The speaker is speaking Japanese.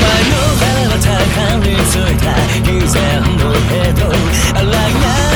前の腹は高についた。偽善のヘッド洗い流